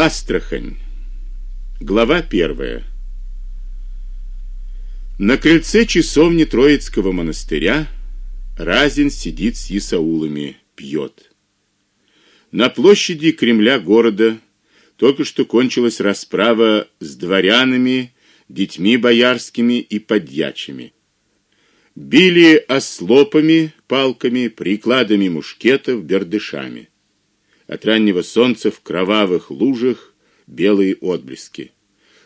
Астрахань. Глава первая. На крыльце часовни Троицкого монастыря Разин сидит с Исаулами, пьет. На площади Кремля города только что кончилась расправа с дворянами, детьми боярскими и подьячими. Били ослопами, палками, прикладами мушкетов, бердышами. От раннего солнца в кровавых лужах белые отблески.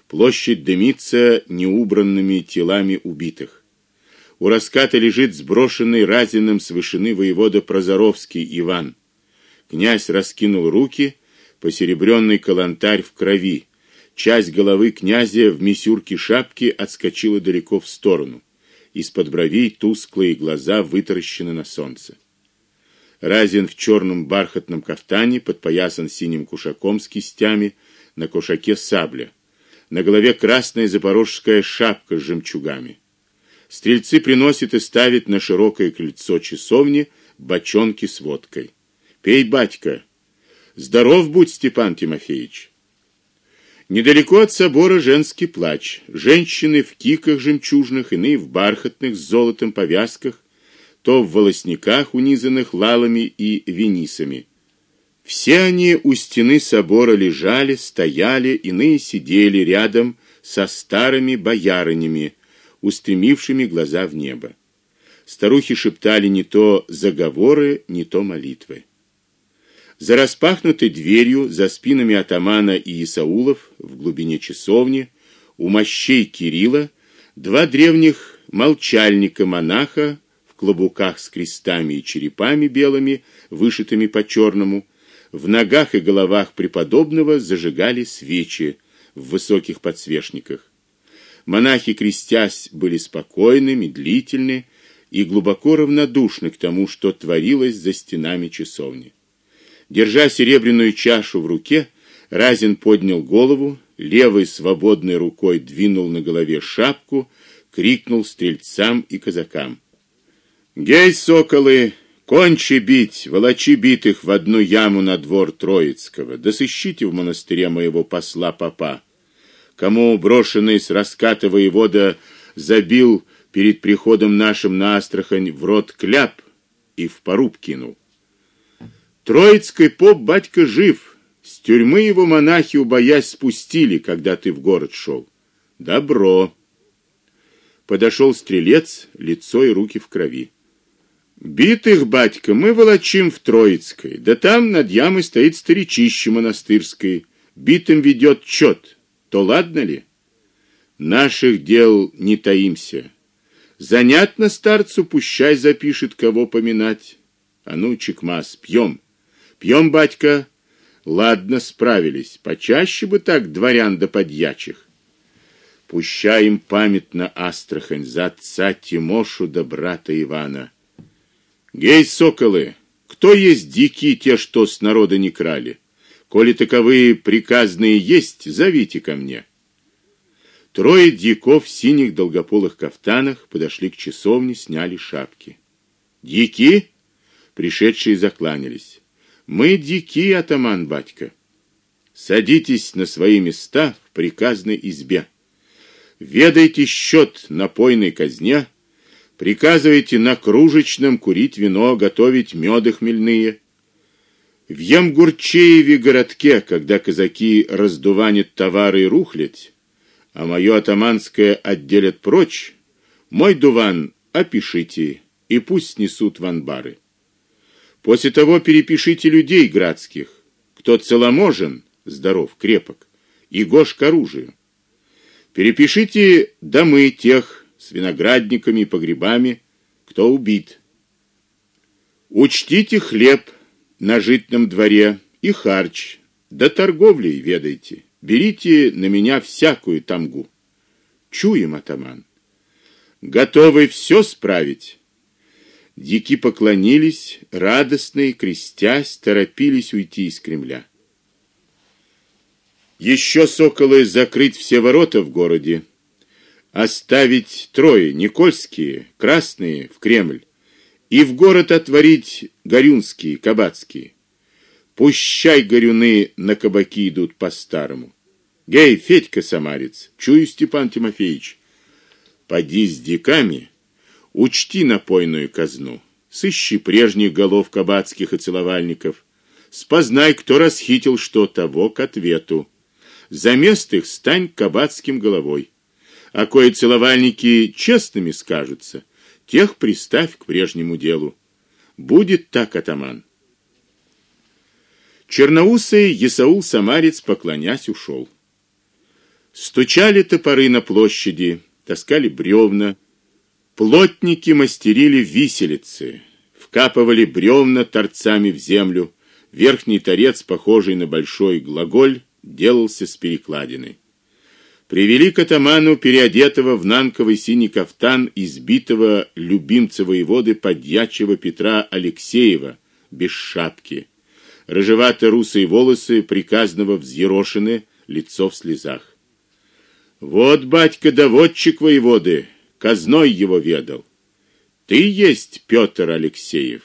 Площадь дымится неубранными телами убитых. У раската лежит сброшенный разином с вышины воевода Прозоровский Иван. Князь раскинул руки, посеребренный калантарь в крови. Часть головы князя в мисюрке шапки отскочила далеко в сторону. Из-под бровей тусклые глаза вытаращены на солнце. Разин в черном бархатном кафтане, подпоясан синим кушаком с кистями, на кушаке сабля. На голове красная запорожская шапка с жемчугами. Стрельцы приносят и ставят на широкое крыльцо часовни бочонки с водкой. Пей, батька. Здоров будь, Степан Тимофеевич. Недалеко от собора женский плач. Женщины в киках жемчужных, иные в бархатных с золотом повязках то в волосниках, унизанных лалами и венисами. Все они у стены собора лежали, стояли, иные сидели рядом со старыми боярынями, устремившими глаза в небо. Старухи шептали не то заговоры, не то молитвы. За распахнутой дверью, за спинами атамана и Исаулов, в глубине часовни, у мощей Кирилла, два древних молчальника монаха клобуках с крестами и черепами белыми, вышитыми по черному, в ногах и головах преподобного зажигали свечи в высоких подсвечниках. Монахи, крестясь, были спокойны, медлительны и глубоко равнодушны к тому, что творилось за стенами часовни. Держа серебряную чашу в руке, Разин поднял голову, левой свободной рукой двинул на голове шапку, крикнул стрельцам и казакам: Гей, соколы, кончи бить, волочи битых в одну яму на двор Троицкого. Да в монастыре моего посла папа, кому брошенный с раската воевода забил перед приходом нашим на Астрахань в рот кляп и в поруб кинул. Троицкий поп батька жив. С тюрьмы его монахи убоясь спустили, когда ты в город шел. Добро. Подошел стрелец, лицо и руки в крови. Битых, батька, мы волочим в Троицкой. Да там над ямой стоит старичище монастырское. Битым ведет чёт. То ладно ли? Наших дел не таимся. Занятно старцу, пущай запишет, кого поминать. А ну, чекмас, пьем. Пьем, батька. Ладно, справились. Почаще бы так дворян да подьячих. Пущай им памятно Астрахань за отца Тимошу да брата Ивана. Гей, соколы, кто есть дикие те, что с народа не крали? Коли таковые приказные есть, зовите ко мне. Трое диков в синих долгополых кафтанах подошли к часовне, сняли шапки. Дики, пришедшие закланялись. Мы дики, атаман батька. Садитесь на свои места в приказной избе. Ведайте счет напойной казне Приказывайте на кружечном курить вино, готовить меды хмельные. В Ямгурчееве городке, когда казаки раздуванят товары и рухлядь, а моё атаманское отделят прочь, мой дуван опишите и пусть несут в анбары. После того перепишите людей градских, кто целоможен, здоров, крепок, и гош к оружию. Перепишите домы тех, с виноградниками и погребами, кто убит. Учтите хлеб на житном дворе и харч, да торговлей ведайте. Берите на меня всякую тамгу. Чуем, атаман. Готовы все справить. Дики поклонились, радостные, крестясь, торопились уйти из Кремля. Еще соколы закрыть все ворота в городе оставить трое никольские, красные в Кремль и в город отворить горюнские, кабацкие. Пущай горюны на кабаки идут по-старому. Гей, Федька Самарец, чую, Степан Тимофеевич. Поди с диками, учти напойную казну. Сыщи прежних голов кабацких и целовальников. Спознай, кто расхитил что того к ответу. За мест их стань кабацким головой. А кое целовальники честными скажутся, тех приставь к прежнему делу. Будет так, атаман. Черноусый Исаул Самарец, поклонясь, ушел. Стучали топоры на площади, таскали бревна, плотники мастерили виселицы, вкапывали бревна торцами в землю. Верхний торец, похожий на большой глаголь, делался с перекладиной. Привели к атаману переодетого в нанковый синий кафтан избитого любимца воеводы подьячего Петра Алексеева без шапки. Рыжевато-русые волосы приказного взъерошены, лицо в слезах. Вот батька доводчик воеводы, казной его ведал. Ты есть Петр Алексеев.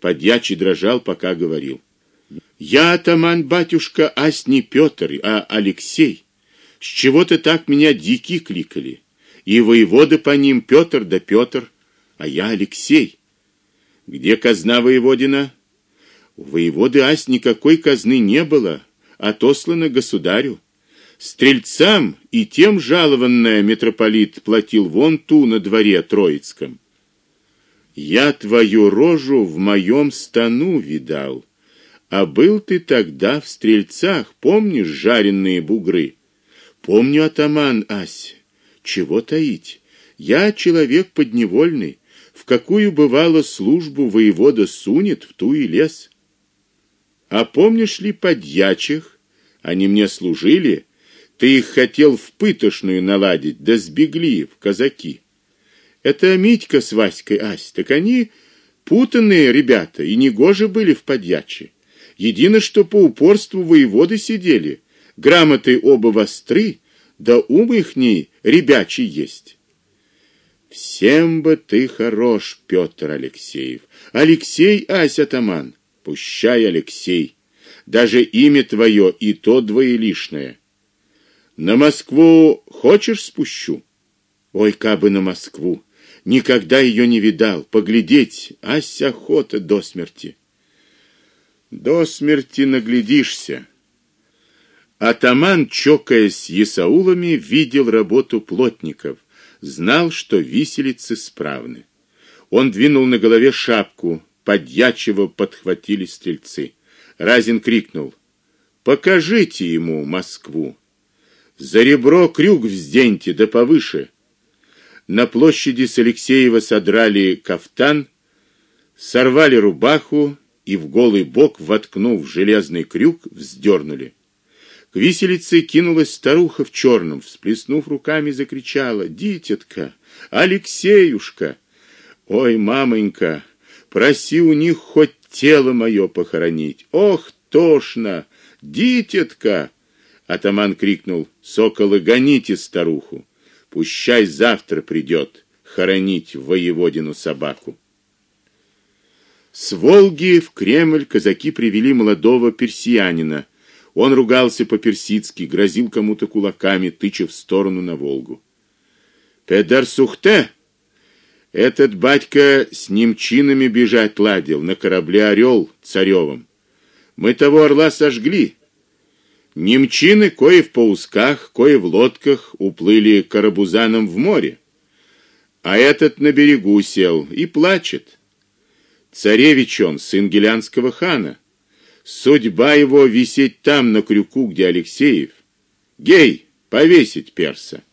Подьячий дрожал, пока говорил. Я атаман батюшка, ась не Петр, а Алексей. С чего ты так меня дики кликали? И воеводы по ним Петр да Петр, а я Алексей. Где казна воеводина? У воеводы ась никакой казны не было, отослана государю. Стрельцам и тем жалованное митрополит платил вон ту на дворе Троицком. Я твою рожу в моем стану видал. А был ты тогда в Стрельцах, помнишь жареные бугры? Помню, атаман Ась. Чего таить? Я человек подневольный, в какую бывало службу воевода сунет, в ту и лес. А помнишь ли подьячих? Они мне служили, ты их хотел в пытошную наладить, да сбегли в казаки. Это Митька с Васькой Ась, так они путанные ребята и негоже были в подьяче. Едино что по упорству воеводы сидели, грамоты оба востры, да ум ихний ребячий есть. Всем бы ты хорош, Петр Алексеев. Алексей Ась атаман, пущай Алексей. Даже имя твое и то двоелишное. На Москву хочешь спущу? Ой, кабы на Москву. Никогда ее не видал, поглядеть, ась охота до смерти. До смерти наглядишься. Атаман, чокаясь с Исаулами, видел работу плотников, знал, что виселицы справны. Он двинул на голове шапку, подьячего подхватили стрельцы. Разин крикнул: "Покажите ему Москву!" За ребро крюк взденьте да повыше. На площади с Алексеева содрали кафтан, сорвали рубаху и в голый бок, воткнув железный крюк, вздернули. К виселице кинулась старуха в черном, всплеснув руками, закричала: "Дитятка, Алексеюшка! Ой, мамонька, проси у них хоть тело мое похоронить. Ох, тошно, дитятка!" Атаман крикнул: "Соколы, гоните старуху! Пущай завтра придет хоронить воеводину собаку". С Волги в Кремль казаки привели молодого персиянина. Он ругался по-персидски, грозил кому-то кулаками, тыча в сторону на Волгу. Педер Сухте этот батька с немчинами бежать ладил на корабле Орел царевом. Мы того орла сожгли, Немчины кое в паусках, кое в лодках уплыли карабузаном в море. А этот на берегу сел и плачет. Царевич он, сын гелянского хана. Судьба его висеть там на крюку, где Алексеев. Гей, повесить перса.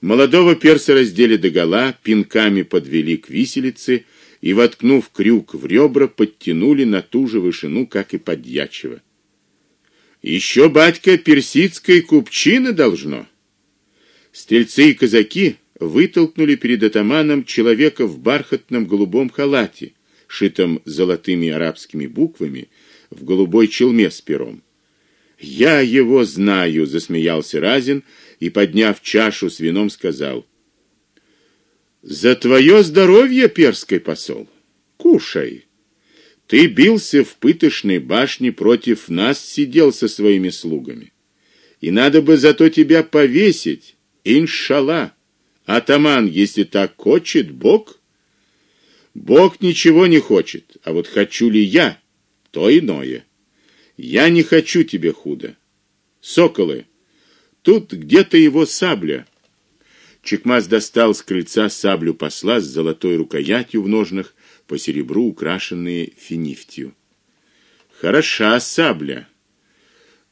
Молодого перса раздели догола, пинками подвели к виселице и воткнув крюк в ребра, подтянули на ту же вышину, как и подьячего. Еще батька персидской купчины должно. Стрельцы и казаки вытолкнули перед атаманом человека в бархатном голубом халате, шитом золотыми арабскими буквами, в голубой челме с пером. Я его знаю, засмеялся Разин и, подняв чашу с вином, сказал: За твое здоровье, перский посол. Кушай. Ты бился в пытошной башне против нас, сидел со своими слугами. И надо бы зато тебя повесить, иншалла. Атаман, если так хочет Бог, Бог ничего не хочет, а вот хочу ли я, то иное. Я не хочу тебе худо. Соколы, тут где-то его сабля. Чекмаз достал с крыльца саблю посла с золотой рукоятью в ножнах, по серебру украшенные финифтью. Хороша сабля.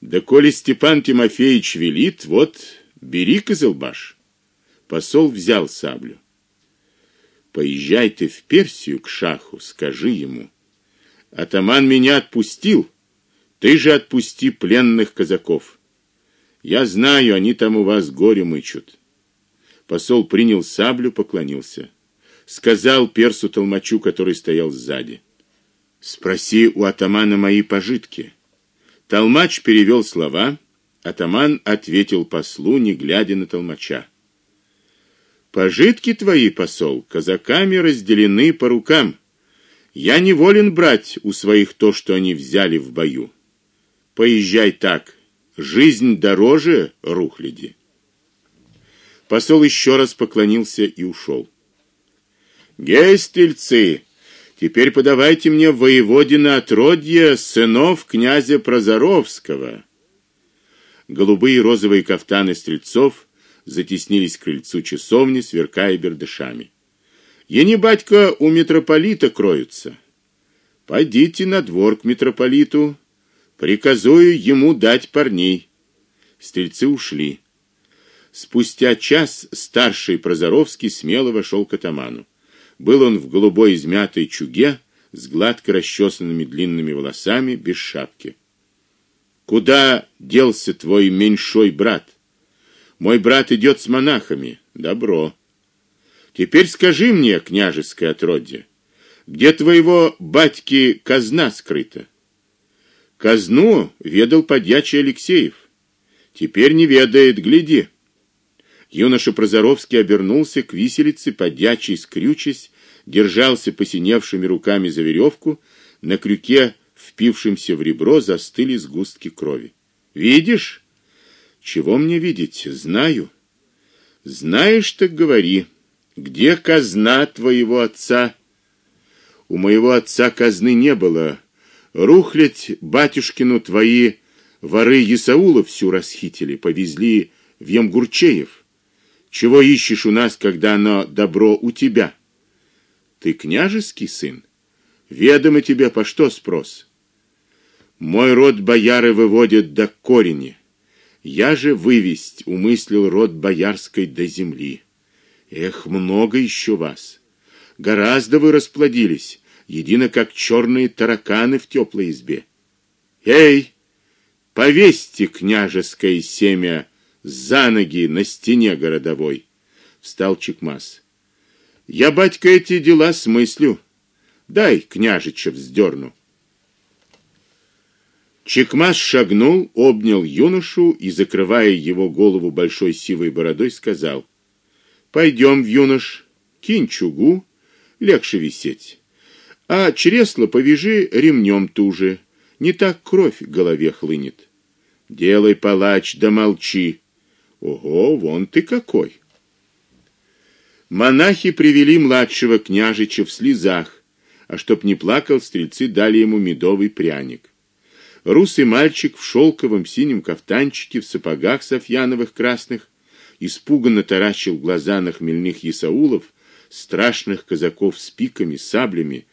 Да коли Степан Тимофеевич велит, вот бери Кызылбаш. Посол взял саблю. Поезжай ты в Персию к шаху, скажи ему: атаман меня отпустил. Ты же отпусти пленных казаков. Я знаю, они там у вас горе мычут. Посол принял саблю, поклонился. Сказал персу толмачу, который стоял сзади: "Спроси у атамана мои пожитки". Толмач перевел слова, атаман ответил послу, не глядя на толмача. Пожитки твои, посол, казаками разделены по рукам. Я не волен брать у своих то, что они взяли в бою. Поезжай так. Жизнь дороже рухляди. Посол еще раз поклонился и ушел. Гестельцы, теперь подавайте мне воеводина отродья сынов князя Прозоровского. Голубые и розовые кафтаны стрельцов затеснились к крыльцу часовни, сверкая бердышами. Ени батька у митрополита кроются. Пойдите на двор к митрополиту, приказую ему дать парней. Стрельцы ушли. Спустя час старший Прозоровский смело вошел к атаману. Был он в голубой измятой чуге с гладко расчесанными длинными волосами, без шапки. Куда делся твой меньшой брат? Мой брат идет с монахами. Добро. Теперь скажи мне, княжеское отродье, где твоего батьки казна скрыта? Казну ведал подьячий Алексеев. Теперь не ведает, гляди. Юноша Прозоровский обернулся к виселице, подьячий скрючись, держался посиневшими руками за веревку, на крюке, впившемся в ребро, застыли сгустки крови. Видишь? Чего мне видеть? Знаю. Знаешь, так говори. Где казна твоего отца? У моего отца казны не было. Рухлядь батюшкину твои воры Исаула всю расхитили, повезли в Емгурчеев. Чего ищешь у нас, когда оно добро у тебя? Ты княжеский сын. Ведомо тебе по что спрос. Мой род бояры выводят до корени. Я же вывесть умыслил род боярской до земли. Эх, много еще вас. Гораздо вы расплодились, едино как черные тараканы в теплой избе. Эй, повесьте княжеское семя за ноги на стене городовой. Встал Чекмас. Я батька эти дела смыслю. Дай княжича вздерну. Чекмас шагнул, обнял юношу и, закрывая его голову большой сивой бородой, сказал: "Пойдем, юнош, кинь чугу, легче висеть. А чресло повяжи ремнем туже, не так кровь в голове хлынет. Делай, палач, да молчи. Ого, вон ты какой!" Монахи привели младшего княжича в слезах, а чтоб не плакал, стрельцы дали ему медовый пряник. Русый мальчик в шелковом синем кафтанчике, в сапогах софьяновых красных, испуганно таращил глаза на хмельных исаулов, страшных казаков с пиками, саблями,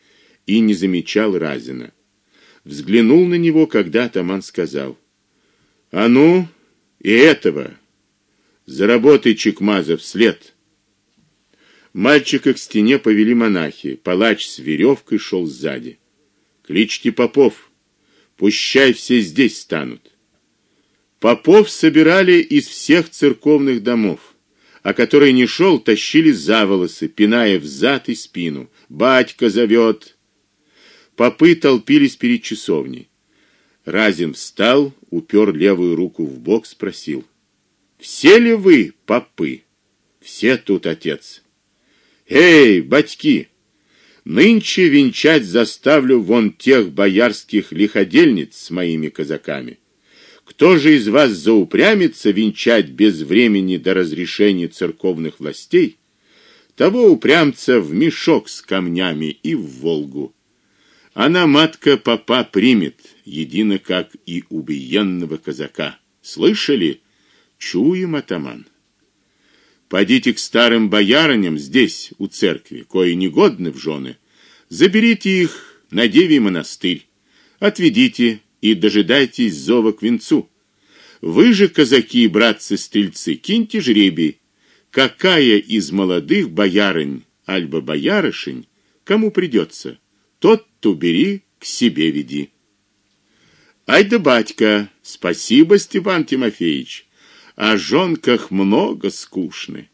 и не замечал Разина. Взглянул на него, когда атаман сказал: "А ну, и этого заработай Чекмазов след". Мальчика к стене повели монахи. Палач с веревкой шел сзади. "Кличьте попов!" Пущай все здесь станут. Попов собирали из всех церковных домов, а который не шел, тащили за волосы, пиная взад и спину. Батька зовет. Попы толпились перед часовней. Разин встал, упер левую руку в бок, спросил: "Все ли вы попы?" "Все тут, отец". "Эй, батьки, Нынче венчать заставлю вон тех боярских лиходельниц с моими казаками. Кто же из вас заупрямится венчать без времени до разрешения церковных властей, того упрямца в мешок с камнями и в Волгу. Она матка папа примет, едино как и убиенного казака. Слышали? Чуем, атаман. Пойдите к старым боярыням здесь, у церкви, кои негодны в жены. Заберите их на девий монастырь. Отведите и дожидайтесь зова к венцу. Вы же, казаки и братцы-стрельцы, киньте жребий, какая из молодых боярынь, альба боярышень, кому придется, тот-то бери, к себе веди. Ай да батька, спасибо, Степан Тимофеевич о жонках много скучны.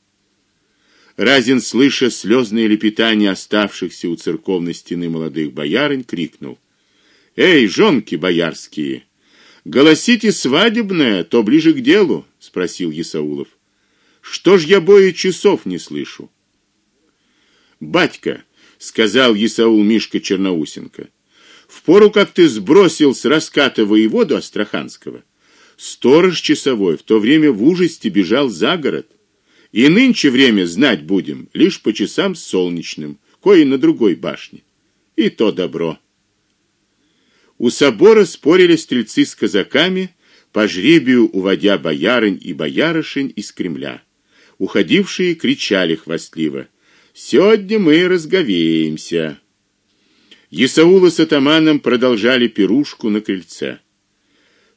Разин, слыша слезные лепетания оставшихся у церковной стены молодых боярин, крикнул: "Эй, жонки боярские, голосите свадебное, то ближе к делу", спросил Исаулов. "Что ж я бою часов не слышу?" "Батька", сказал Исаул Мишка Черноусенко. "В пору, как ты сбросил с раската воеводу Астраханского, Сторож часовой в то время в ужасе бежал за город. И нынче время знать будем лишь по часам солнечным, кое на другой башне. И то добро. У собора спорили стрельцы с казаками, по жребию уводя боярынь и боярышень из Кремля. Уходившие кричали хвастливо: "Сегодня мы разговеемся". Исаула с атаманом продолжали пирушку на крыльце.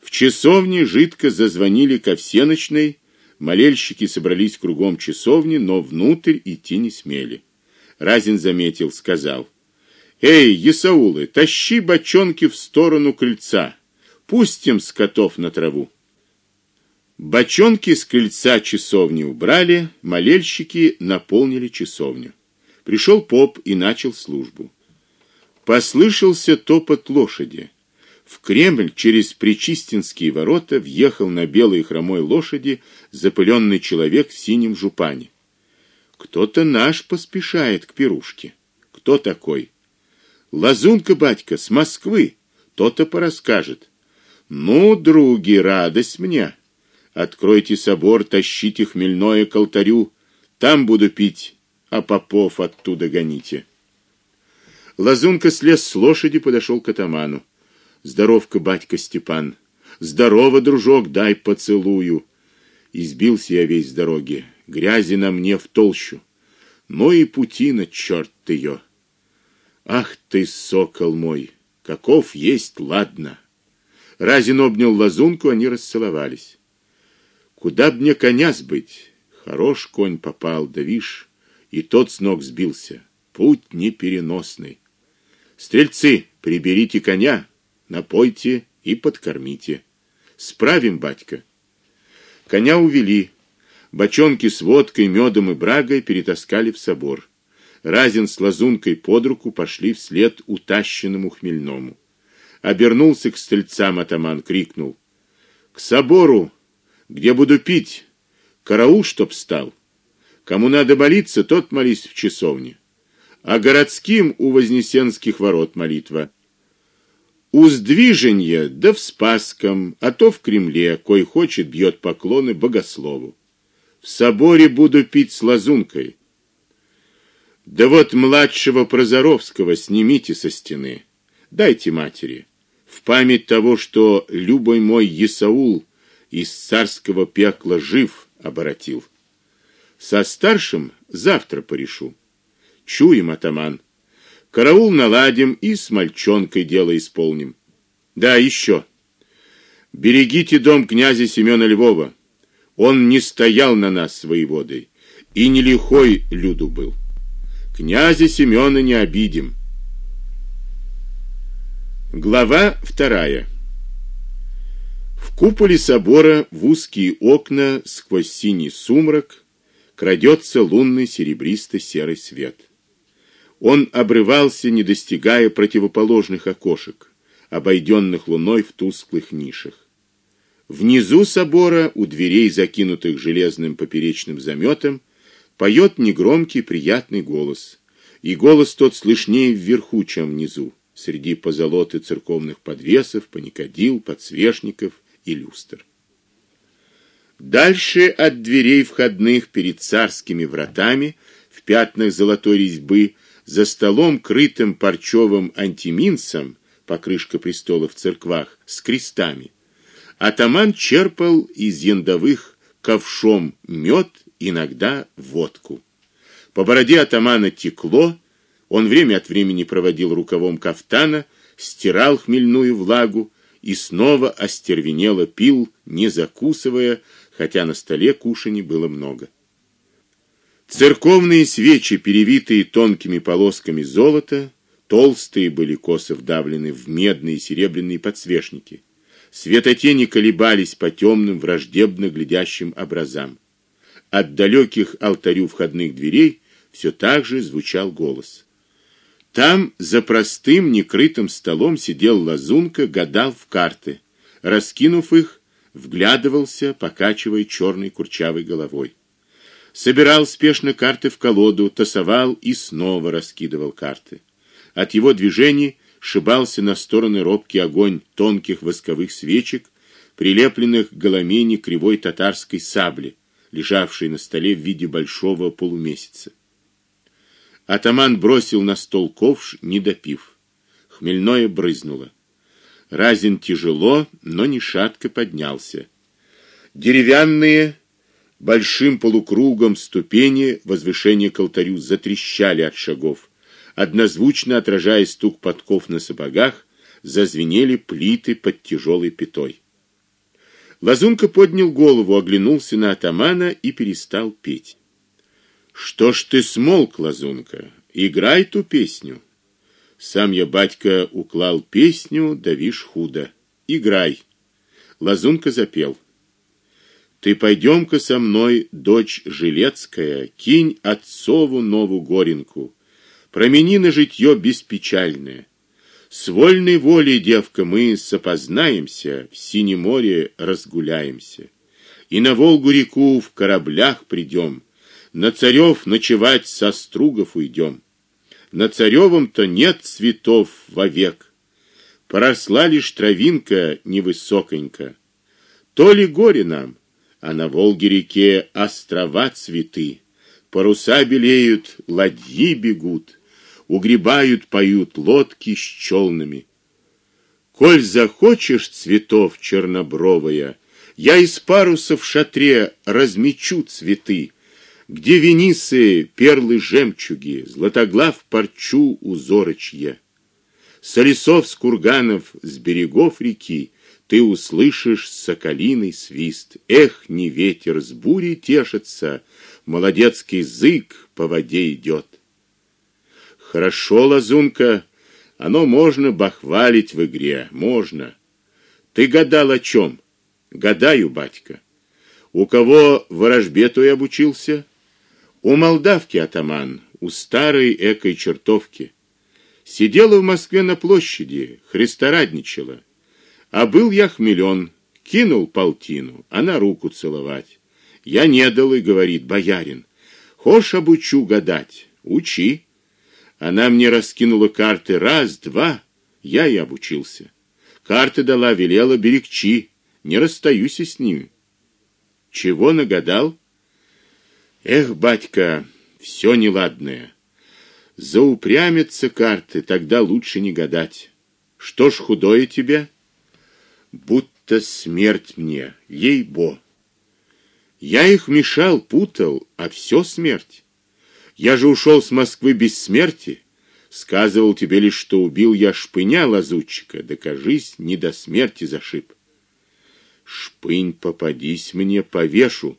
В часовне жидко зазвонили ко всеночной, молельщики собрались кругом часовни, но внутрь идти не смели. Разин заметил, сказал: "Эй, Исаулы, тащи бочонки в сторону крыльца. Пустим скотов на траву". Бочонки с крыльца часовни убрали, молельщики наполнили часовню. Пришел поп и начал службу. Послышался топот лошади. В Кремль через Пречистинские ворота въехал на белой хромой лошади запыленный человек в синем жупане. Кто-то наш поспешает к пирушке. Кто такой? Лазунка батька с Москвы. То-то порасскажет. Ну, други, радость мне. Откройте собор, тащите хмельное к алтарю, там буду пить, а попов оттуда гоните. Лазунка слез с лошади, подошел к атаману. Здоровка, батька Степан. Здорово, дружок, дай поцелую. Избился я весь с дороги, грязи на мне в толщу. Ну и путина, черт ты ее. Ах ты, сокол мой, каков есть, ладно. Разин обнял лазунку, они расцеловались. Куда б мне коня сбыть? Хорош конь попал, да вишь, и тот с ног сбился. Путь непереносный. Стрельцы, приберите коня напойте и подкормите. Справим, батька. Коня увели. Бочонки с водкой, медом и брагой перетаскали в собор. Разин с лазункой под руку пошли вслед утащенному хмельному. Обернулся к стрельцам атаман, крикнул: "К собору, где буду пить, караул чтоб стал. Кому надо молиться, тот молись в часовне. А городским у Вознесенских ворот молитва у сдвиженья да в Спасском, а то в Кремле, кой хочет бьет поклоны богослову. В соборе буду пить с лазункой. Да вот младшего Прозоровского снимите со стены. Дайте матери в память того, что любой мой Исаул из царского пекла жив оборотил. Со старшим завтра порешу. Чуем, атаман. Караул наладим и с мальчонкой дело исполним. Да, еще. Берегите дом князя Семена Львова. Он не стоял на нас своей водой и не лихой люду был. Князя Семена не обидим. Глава вторая. В куполе собора в узкие окна сквозь синий сумрак крадется лунный серебристо-серый свет. Он обрывался, не достигая противоположных окошек, обойденных луной в тусклых нишах. Внизу собора, у дверей, закинутых железным поперечным заметом, поет негромкий приятный голос. и голос тот слышнее вверху, чем внизу, среди позолоты церковных подвесов, паникадил, подсвечников и люстр. Дальше от дверей входных перед царскими вратами в пятнах золотой резьбы за столом, крытым парчевым антиминцем, покрышка престола в церквах с крестами. Атаман черпал из яндовых ковшом мед, иногда водку. По бороде атамана текло, он время от времени проводил рукавом кафтана, стирал хмельную влагу и снова остервенело пил, не закусывая, хотя на столе кушаний было много. Церковные свечи, перевитые тонкими полосками золота, толстые были косо вдавлены в медные и серебряные подсвечники. Светотени колебались по темным враждебно глядящим образам. От далеких алтарю входных дверей все так же звучал голос. Там за простым некрытым столом сидел Лазунка, гадал в карты, раскинув их, вглядывался, покачивая черной курчавой головой. Собирал спешно карты в колоду, тасовал и снова раскидывал карты. От его движений шибался на стороны робкий огонь тонких восковых свечек, прилепленных к голомени кривой татарской сабли, лежавшей на столе в виде большого полумесяца. Атаман бросил на стол ковш, не допив. Хмельное брызнуло. Разин тяжело, но не шатко поднялся. Деревянные большим полукругом ступени возвышения к алтарю затрещали от шагов. Однозвучно отражая стук подков на сапогах, зазвенели плиты под тяжелой пятой. Лазунка поднял голову, оглянулся на атамана и перестал петь. Что ж ты смолк, Лазунка? Играй ту песню. Сам я, батька, уклал песню, да вишь худо. Играй. Лазунка запел. Ты пойдем-ка со мной, дочь жилецкая, кинь отцову нову горенку. Промени на житье беспечальное. С вольной волей, девка, мы сопознаемся, в синем море разгуляемся. И на Волгу-реку в кораблях придем, на царев ночевать со стругов уйдем. На царевом-то нет цветов вовек. Поросла лишь травинка невысоконька. То ли горе нам, а на Волге-реке острова цветы. Паруса белеют, ладьи бегут, угребают, поют лодки с челнами. Коль захочешь цветов чернобровая, я из паруса в шатре размечу цветы где венисы, перлы жемчуги, златоглав парчу узорочья. С лесов, с курганов, с берегов реки ты услышишь соколиный свист. Эх, не ветер с бури тешится, молодецкий язык по воде идет. Хорошо, лазунка, оно можно бахвалить в игре, можно. Ты гадал о чем? Гадаю, батька. У кого ворожбе той обучился? У молдавки атаман, у старой экой чертовки. Сидела в Москве на площади, христорадничала. А был я хмелен, кинул полтину, она руку целовать. Я не дал и говорит боярин: "Хошь обучу гадать, учи". Она мне раскинула карты раз, два, я и обучился. Карты дала, велела берегчи, не расстаюсь с ними. Чего нагадал? Эх, батька, все неладное. Заупрямятся карты, тогда лучше не гадать. Что ж худое тебе? Будто смерть мне, ей-бо. Я их мешал, путал, а все смерть. Я же ушел с Москвы без смерти. Сказывал тебе лишь, что убил я шпыня лазутчика, докажись, не до смерти зашиб. Шпынь попадись мне, повешу.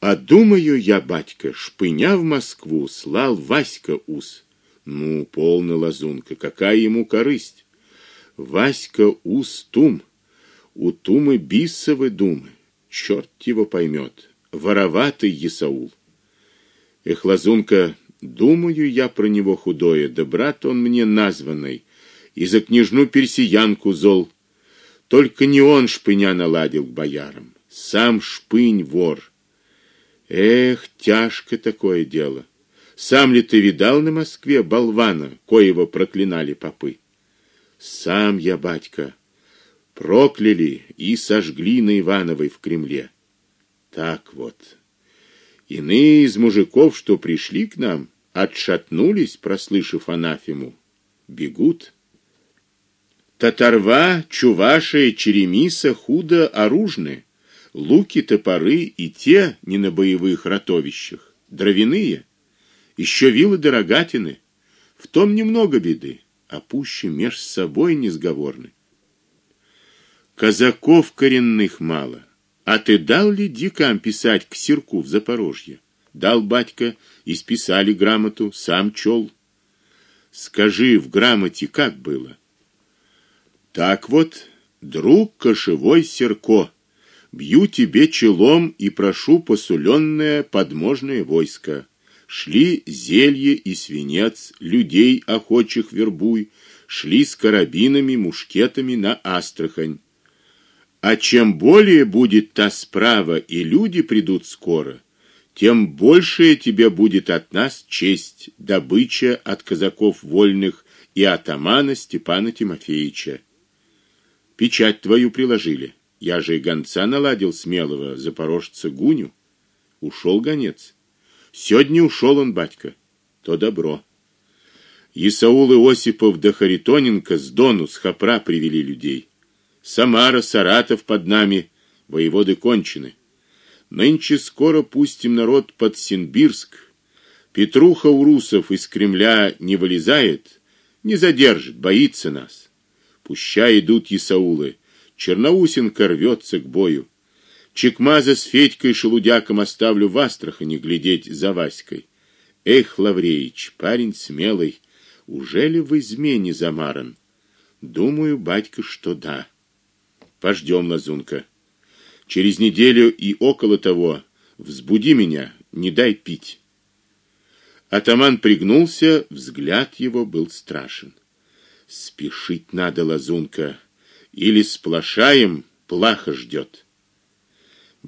А думаю я, батька, шпыня в Москву слал Васька Ус. Ну, полная лазунка, какая ему корысть? Васька Ус Тум. У Тумы бисовы думы. Черт его поймет. Вороватый Исаул. Эх, лазунка, думаю я про него худое, да брат он мне названный, и за княжну персиянку зол. Только не он шпыня наладил к боярам, сам шпынь вор. Эх, тяжко такое дело. Сам ли ты видал на Москве болвана, коего проклинали попы? Сам я, батька, прокляли и сожгли на Ивановой в Кремле. Так вот. Иные из мужиков, что пришли к нам, отшатнулись, прослышав анафему, бегут. Татарва, чуваши, черемиса худо оружны. Луки, топоры и те не на боевых ратовищах, дровяные. Еще вилы дорогатины. В том немного беды, а пуще меж собой несговорны. Казаков коренных мало. А ты дал ли дикам писать к Сирку в Запорожье? Дал батька, и списали грамоту, сам чёл. Скажи, в грамоте как было? Так вот, друг кошевой Серко, бью тебе челом и прошу посуленное подможное войско. Шли зелье и свинец, людей охочих вербуй, шли с карабинами, мушкетами на Астрахань. А чем более будет та справа и люди придут скоро, тем большая тебе будет от нас честь, добыча от казаков вольных и атамана Степана Тимофеевича. Печать твою приложили. Я же и гонца наладил смелого запорожца Гуню. Ушел гонец. Сегодня ушел он, батька. То добро. Исаул Осипов да Харитоненко с Дону с Хопра привели людей. Самара, Саратов под нами, воеводы кончены. Нынче скоро пустим народ под Синбирск. Петруха Урусов из Кремля не вылезает, не задержит, боится нас. Пуща идут Исаулы. Черноусенко рвется к бою. Чекмаза с Федькой Шелудяком оставлю в Астрахани глядеть за Васькой. Эх, Лавреич, парень смелый, уже ли в измене замаран? Думаю, батька, что да. Пождем, Лазунка. Через неделю и около того взбуди меня, не дай пить. Атаман пригнулся, взгляд его был страшен. Спешить надо, Лазунка, или сплошаем, плохо ждет.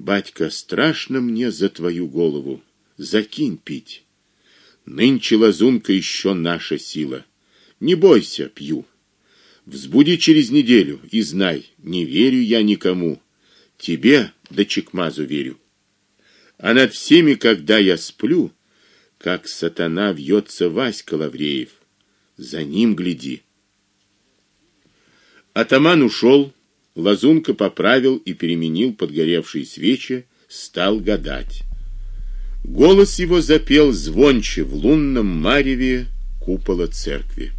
Батька, страшно мне за твою голову. Закинь пить. Нынче Лазунка еще наша сила. Не бойся, пью. Взбуди через неделю и знай, не верю я никому. Тебе да Чекмазу верю. А над всеми, когда я сплю, как сатана вьется Васька Лавреев. За ним гляди. Атаман ушел, Лазунка поправил и переменил подгоревшие свечи, стал гадать. Голос его запел звонче в лунном мареве купола церкви.